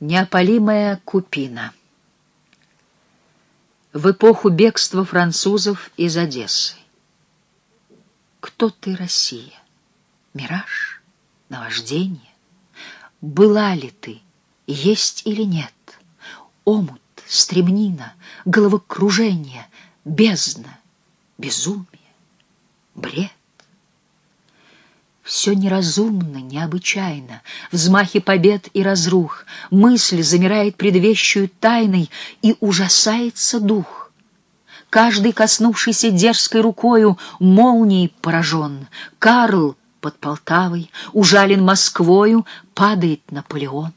Неопалимая купина В эпоху бегства французов из Одессы Кто ты, Россия? Мираж? Наваждение? Была ли ты, есть или нет? Омут, стремнина, головокружение, бездна, безумие, бред? Все неразумно, необычайно, взмахи побед и разрух, мысль замирает предвещую тайной, и ужасается дух. Каждый, коснувшийся дерзкой рукою, молнией поражен. Карл под Полтавой, ужален Москвою, падает Наполеон.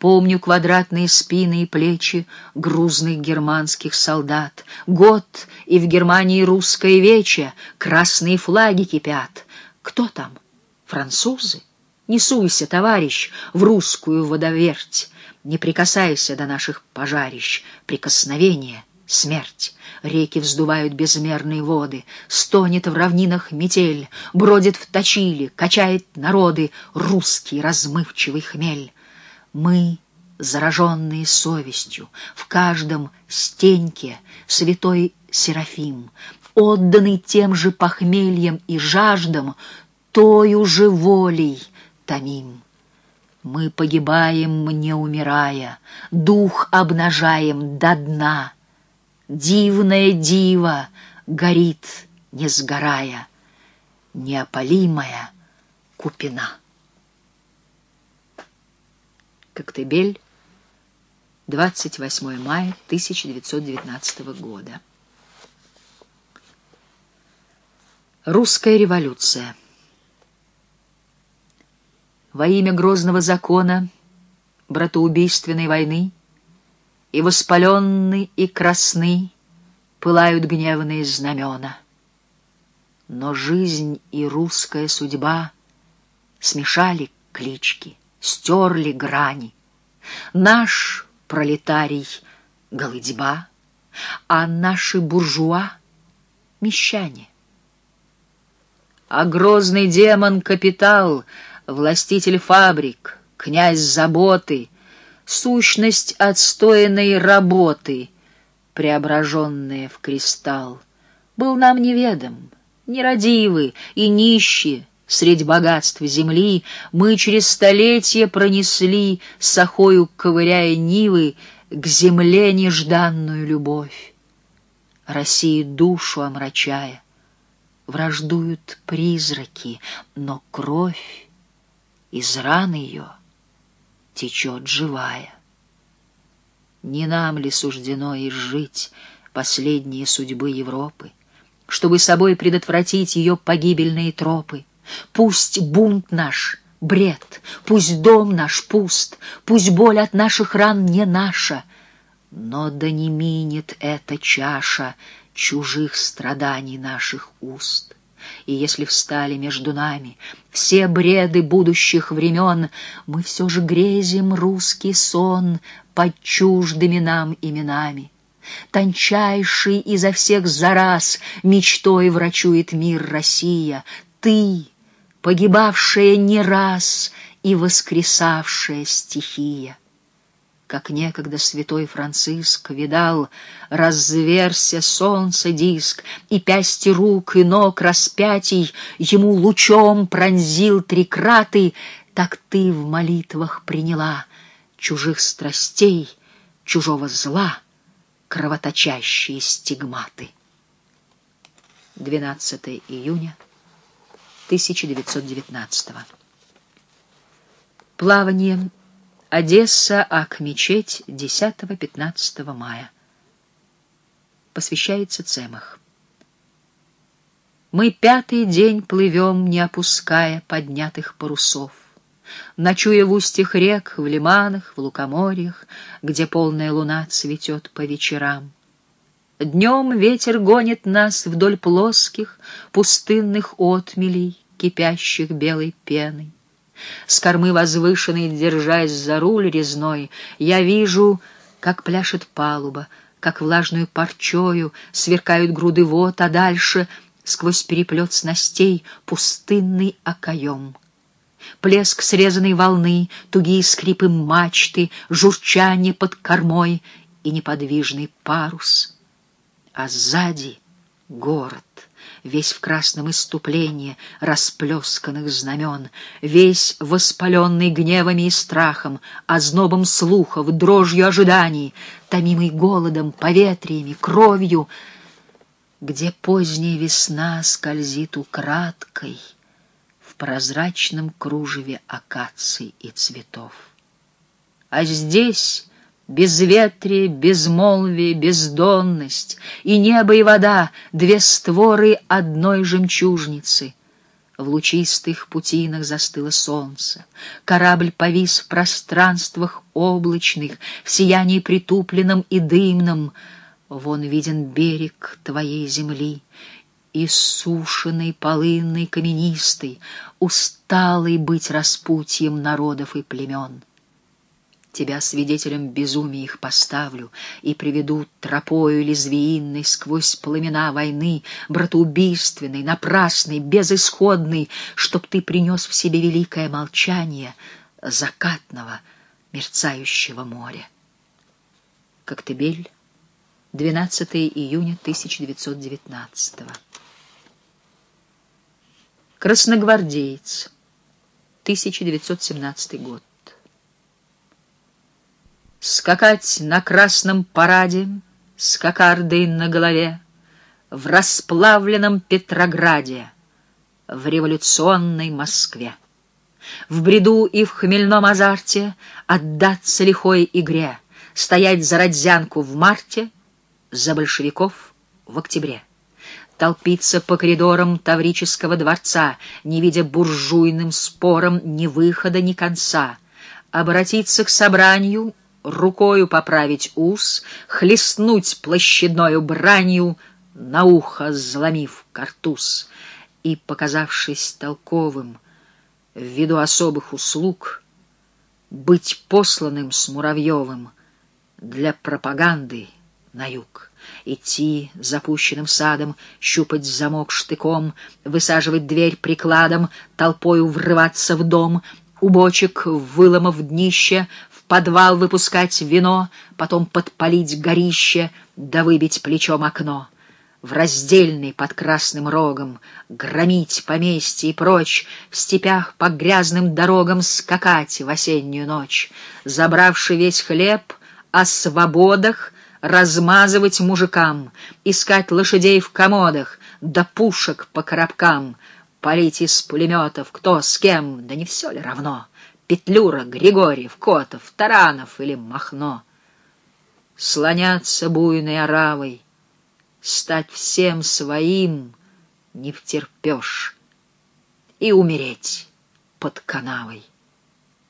Помню квадратные спины и плечи грузных германских солдат. Год, и в Германии русское вече, красные флаги кипят — кто там? Французы? Не суйся, товарищ, в русскую водоверть. Не прикасайся до наших пожарищ. Прикосновение — смерть. Реки вздувают безмерные воды, Стонет в равнинах метель, Бродит в точиле, качает народы Русский размывчивый хмель. Мы, зараженные совестью, В каждом стеньке святой Серафим, отданный тем же похмельем и жаждам, тою же волей томим. Мы погибаем, не умирая, дух обнажаем до дна. Дивная дива горит, не сгорая, неопалимая купина. Коктебель, 28 мая 1919 года. Русская революция. Во имя грозного закона, братоубийственной войны, И воспаленны, и красны пылают гневные знамена. Но жизнь и русская судьба смешали клички, стерли грани. Наш пролетарий — голыдьба, а наши буржуа — мещане а грозный демон — капитал, властитель фабрик, князь заботы, сущность отстоянной работы, преображенная в кристалл, был нам неведом, нерадивы и нищие, Средь богатств земли. Мы через столетия пронесли, Сахою ковыряя нивы, к земле нежданную любовь, России душу омрачая враждуют призраки, но кровь из ран ее течет живая. Не нам ли суждено изжить последние судьбы Европы, чтобы собой предотвратить ее погибельные тропы? Пусть бунт наш — бред, пусть дом наш пуст, пусть боль от наших ран не наша, но да не минет эта чаша — чужих страданий наших уст. И если встали между нами все бреды будущих времен, мы все же грезим русский сон под чуждыми нам именами. Тончайший изо всех зараз мечтой врачует мир Россия. Ты, погибавшая не раз и воскресавшая стихия как некогда святой Франциск видал, разверся солнце диск, и пясти рук и ног распятий ему лучом пронзил три краты, так ты в молитвах приняла чужих страстей, чужого зла, кровоточащие стигматы. 12 июня 1919 Плавание Одесса, Ак-мечеть, 10-15 мая. Посвящается Цемах. Мы пятый день плывем, не опуская поднятых парусов, Ночуя в устьях рек, в лиманах, в лукоморьях, Где полная луна цветет по вечерам. Днем ветер гонит нас вдоль плоских, пустынных отмелей, Кипящих белой пеной. С кормы возвышенной, держась за руль резной, я вижу, как пляшет палуба, как влажную парчою сверкают груды вод, а дальше сквозь переплет снастей пустынный окоем. плеск срезанной волны, тугие скрипы мачты, журчание под кормой и неподвижный парус. А сзади город, весь в красном иступлении расплесканных знамен, весь воспаленный гневами и страхом, ознобом слухов, дрожью ожиданий, томимый голодом, поветриями, кровью, где поздняя весна скользит украдкой в прозрачном кружеве акаций и цветов. А здесь Безветрие, безмолвие, бездонность, И небо, и вода — две створы одной жемчужницы. В лучистых путинах застыло солнце. Корабль повис в пространствах облачных, В сиянии притупленном и дымном. Вон виден берег твоей земли, Иссушенный, полынный, каменистый, Усталый быть распутьем народов и племен. Тебя свидетелем безумия их поставлю И приведу тропою лезвиинной Сквозь пламена войны, братоубийственной, Напрасной, безысходной, Чтоб ты принес в себе великое молчание Закатного, мерцающего моря. Коктебель, 12 июня 1919 Красногвардеец, 1917 год. Скакать на красном параде С кокардой на голове В расплавленном Петрограде В революционной Москве. В бреду и в хмельном азарте Отдаться лихой игре, Стоять за Родзянку в марте, За большевиков в октябре. Толпиться по коридорам Таврического дворца, Не видя буржуйным спором Ни выхода, ни конца. Обратиться к собранию рукою поправить ус, хлестнуть площадною бранью, на ухо заломив картуз, и, показавшись толковым, ввиду особых услуг, быть посланным с Муравьевым для пропаганды на юг, идти запущенным садом, щупать замок штыком, высаживать дверь прикладом, толпою врываться в дом, у бочек, выломав днище, подвал выпускать вино, потом подпалить горище, да выбить плечом окно. В раздельный под красным рогом громить поместье и прочь, в степях по грязным дорогам скакать в осеннюю ночь, забравший весь хлеб о свободах размазывать мужикам, искать лошадей в комодах, да пушек по коробкам, палить из пулеметов, кто с кем, да не все ли равно — Петлюра, Григорьев, Котов, Таранов или Махно. Слоняться буйной оравой, стать всем своим не втерпешь и умереть под канавой,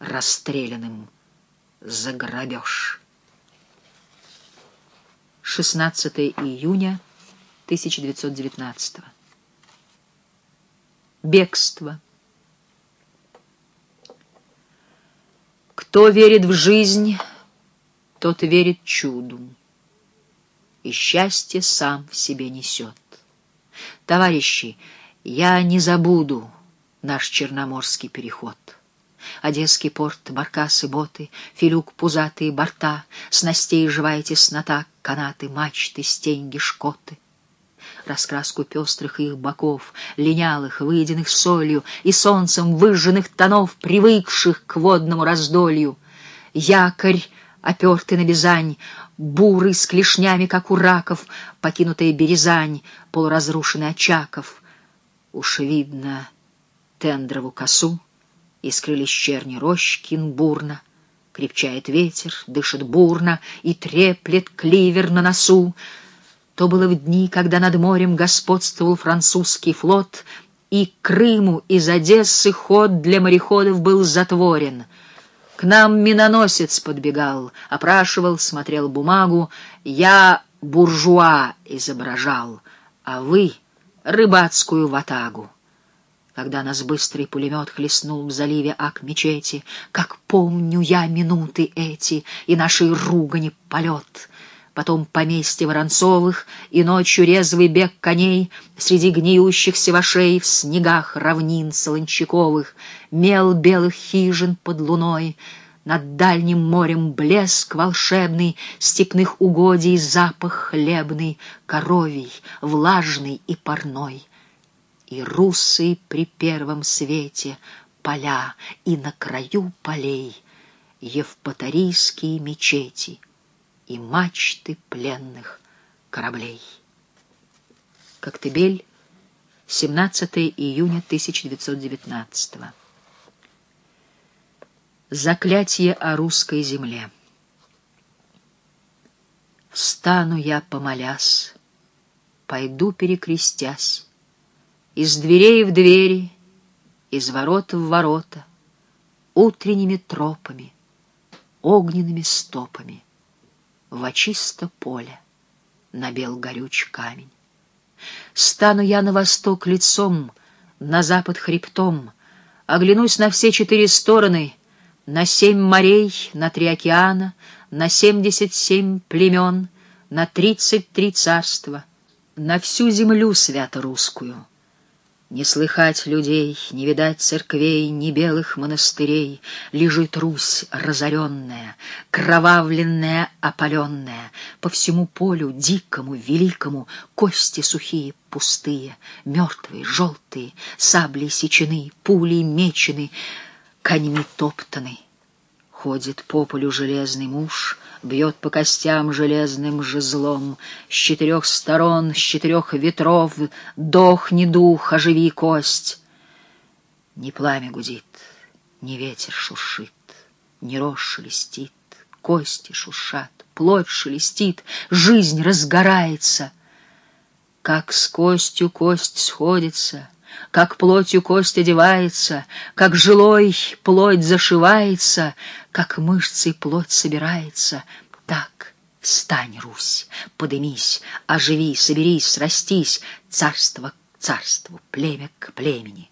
расстрелянным за грабеж. 16 июня 1919 Бегство. Кто верит в жизнь, тот верит чуду, и счастье сам в себе несет. Товарищи, я не забуду наш черноморский переход. Одесский порт, баркасы, боты, филюк, пузатые борта, снастей живая теснота, канаты, мачты, стеньги, шкоты раскраску пестрых их боков, линялых, выеденных солью и солнцем выжженных тонов, привыкших к водному раздолью. Якорь, опертый на Бизань, бурый с клешнями, как у раков, покинутая Березань, полуразрушенный Очаков. Уж видно тендрову косу, искрылись черни рощ кинбурно, крепчает ветер, дышит бурно и треплет кливер на носу, то было в дни, когда над морем господствовал французский флот, и Крыму из Одессы ход для мореходов был затворен. К нам миноносец подбегал, опрашивал, смотрел бумагу. Я буржуа изображал, а вы — рыбацкую ватагу. Когда нас быстрый пулемет хлестнул в заливе Ак-мечети, Как помню я минуты эти и нашей ругани полет — потом поместье Воронцовых и ночью резвый бег коней среди гниющих севашей в снегах равнин солончаковых, мел белых хижин под луной, над дальним морем блеск волшебный, степных угодий запах хлебный, коровий, влажный и парной. И русы при первом свете поля, и на краю полей Евпаторийские мечети и мачты пленных кораблей. Коктебель, 17 июня 1919 Заклятие о русской земле. Встану я, помолясь, пойду перекрестясь, из дверей в двери, из ворот в ворота, утренними тропами, огненными стопами в очисто поле на бел горюч камень. Стану я на восток лицом, на запад хребтом, оглянусь на все четыре стороны, на семь морей, на три океана, на семьдесят семь племен, на тридцать три царства, на всю землю свято-русскую — не слыхать людей, не видать церквей, ни белых монастырей. Лежит Русь разоренная, кровавленная, опаленная. По всему полю дикому, великому, кости сухие, пустые, мертвые, желтые, сабли сечены, пули мечены, конями топтаны. Ходит по полю железный муж, Бьет по костям железным жезлом. С четырех сторон, с четырех ветров Дохни дух, оживи кость. Ни пламя гудит, ни ветер шуршит, Ни рожь шелестит, кости шуршат, Плоть шелестит, жизнь разгорается. Как с костью кость сходится — как плотью кость одевается, как жилой плоть зашивается, как мышцей плоть собирается, так встань, Русь, подымись, оживи, соберись, срастись, царство к царству, племя к племени.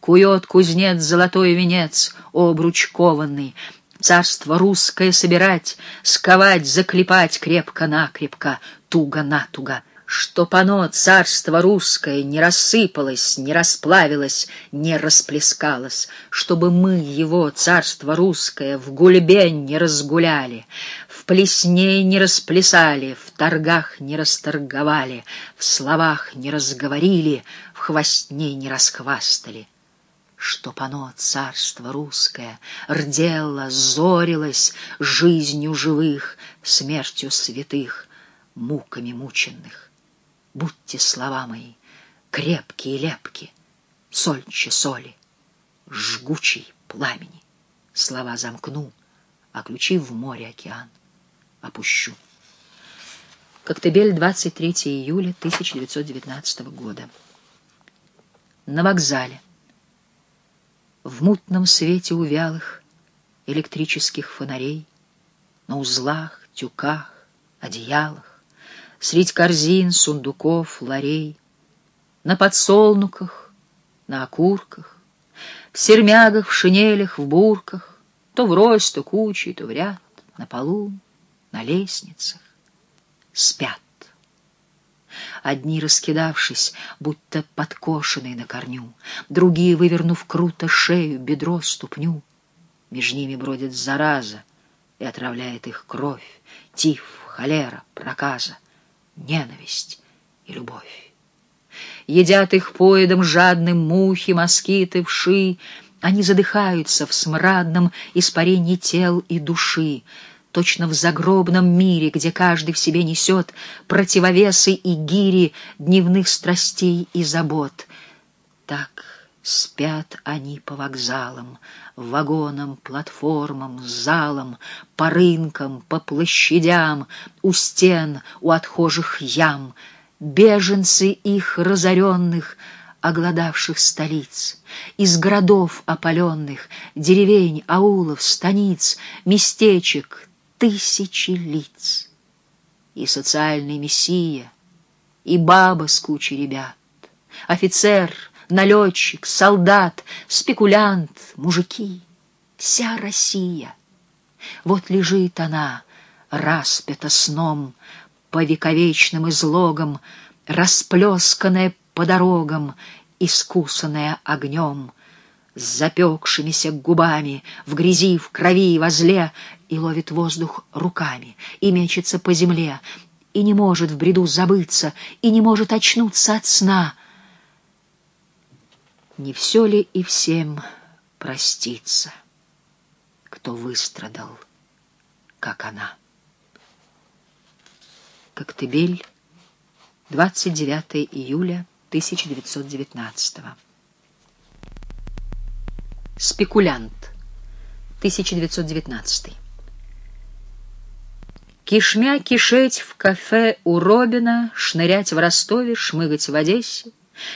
Кует кузнец золотой венец, обруч кованный, царство русское собирать, сковать, заклепать крепко-накрепко, туго-натуго — чтоб оно, царство русское, не рассыпалось, не расплавилось, не расплескалось, чтобы мы его, царство русское, в гульбе не разгуляли, в плесне не расплясали, в торгах не расторговали, в словах не разговорили, в хвостне не расхвастали. Чтоб оно, царство русское, рдело, зорилось жизнью живых, смертью святых, муками мученных. Будьте слова мои крепкие и лепки, Сольче соли, жгучий пламени. Слова замкну, а ключи в море океан опущу. Коктебель, 23 июля 1919 года. На вокзале. В мутном свете увялых электрических фонарей, На узлах, тюках, одеялах, Средь корзин, сундуков, ларей, На подсолнуках, на окурках, В сермягах, в шинелях, в бурках, То врозь, то кучей, то в ряд, На полу, на лестницах спят. Одни, раскидавшись, будто подкошенные на корню, Другие, вывернув круто шею, бедро, ступню. Меж ними бродит зараза и отравляет их кровь, Тиф, холера, проказа ненависть и любовь. Едят их поедом жадным мухи, москиты, вши, они задыхаются в смрадном испарении тел и души, точно в загробном мире, где каждый в себе несет противовесы и гири дневных страстей и забот. Так спят они по вокзалам, вагонам, платформам, залам, по рынкам, по площадям, у стен, у отхожих ям, беженцы их разоренных, огладавших столиц, из городов опаленных, деревень, аулов, станиц, местечек, тысячи лиц. И социальный мессия, и баба с кучей ребят, офицер — налетчик, солдат, спекулянт, мужики, вся Россия. Вот лежит она, распята сном, по вековечным излогам, расплесканная по дорогам, искусанная огнем, с запекшимися губами, в грязи, в крови и возле, и ловит воздух руками, и мечется по земле, и не может в бреду забыться, и не может очнуться от сна. Не все ли и всем проститься, кто выстрадал, как она? Коктебель, 29 июля 1919 Спекулянт, 1919 Кишмя кишеть в кафе у Робина, шнырять в Ростове, шмыгать в Одессе,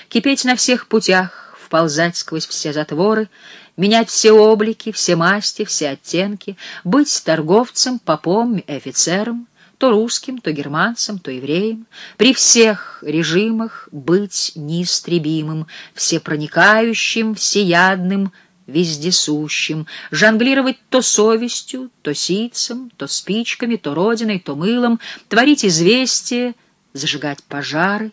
кипеть на всех путях, вползать сквозь все затворы, менять все облики, все масти, все оттенки, быть торговцем, попом офицером, то русским, то германцем, то евреем, при всех режимах быть неистребимым, всепроникающим, всеядным, вездесущим, жонглировать то совестью, то ситцем, то спичками, то родиной, то мылом, творить известия, зажигать пожары,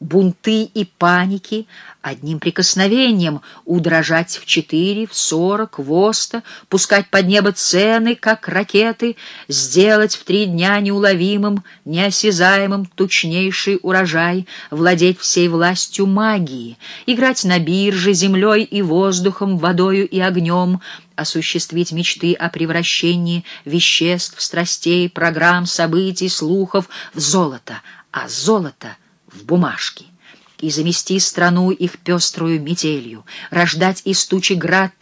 бунты и паники одним прикосновением удражать в четыре, в сорок, в оста, пускать под небо цены, как ракеты, сделать в три дня неуловимым, неосязаемым тучнейший урожай, владеть всей властью магии, играть на бирже землей и воздухом, водою и огнем, осуществить мечты о превращении веществ, страстей, программ, событий, слухов в золото, а золото — в бумажки, и замести страну их пеструю метелью, рождать из тучи град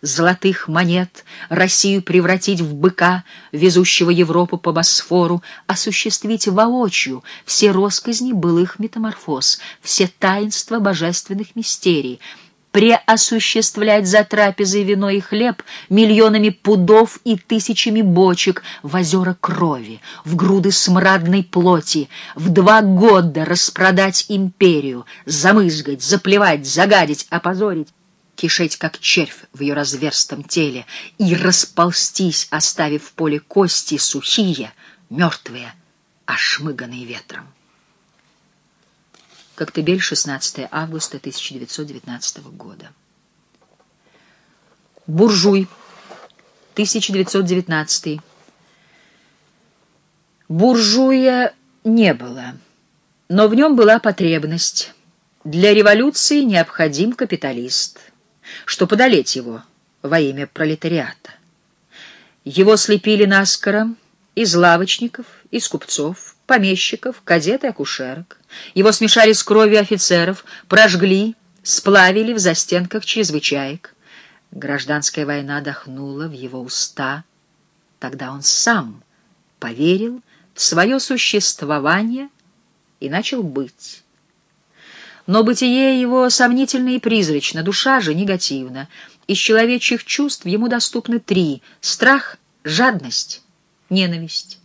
золотых монет, Россию превратить в быка, везущего Европу по Босфору, осуществить воочию все росказни былых метаморфоз, все таинства божественных мистерий — преосуществлять за трапезой вино и хлеб миллионами пудов и тысячами бочек в озера крови, в груды смрадной плоти, в два года распродать империю, замызгать, заплевать, загадить, опозорить, кишеть, как червь в ее разверстом теле, и расползтись, оставив в поле кости сухие, мертвые, ошмыганные ветром. Коктебель, 16 августа 1919 года. Буржуй, 1919. Буржуя не было, но в нем была потребность. Для революции необходим капиталист, что подолеть его во имя пролетариата. Его слепили наскоро из лавочников, из купцов, помещиков, кадет и акушерок. Его смешали с кровью офицеров, прожгли, сплавили в застенках чрезвычаек. Гражданская война дохнула в его уста. Тогда он сам поверил в свое существование и начал быть. Но бытие его сомнительно и призрачно, душа же негативна. Из человечьих чувств ему доступны три — страх, жадность, ненависть.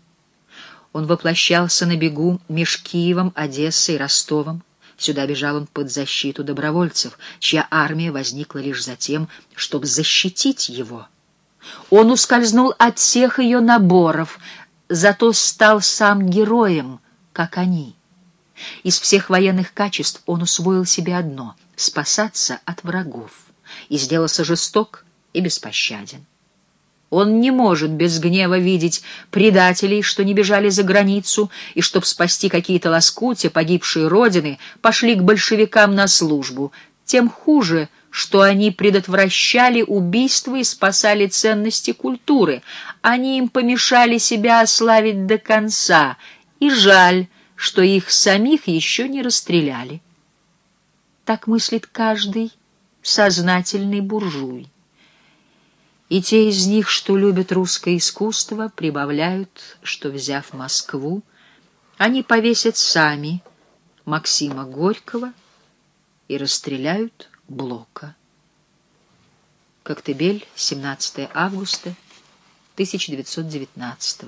Он воплощался на бегу меж Киевом, Одессой, Ростовом. Сюда бежал он под защиту добровольцев, чья армия возникла лишь за тем, чтобы защитить его. Он ускользнул от всех ее наборов, зато стал сам героем, как они. Из всех военных качеств он усвоил себе одно — спасаться от врагов, и сделался жесток и беспощаден. Он не может без гнева видеть предателей, что не бежали за границу, и, чтоб спасти какие-то лоскутия погибшие родины, пошли к большевикам на службу. Тем хуже, что они предотвращали убийства и спасали ценности культуры. Они им помешали себя ославить до конца, и жаль, что их самих еще не расстреляли. Так мыслит каждый сознательный буржуй. И те из них, что любят русское искусство, прибавляют, что, взяв Москву, они повесят сами Максима Горького и расстреляют Блока. Коктебель, 17 августа 1919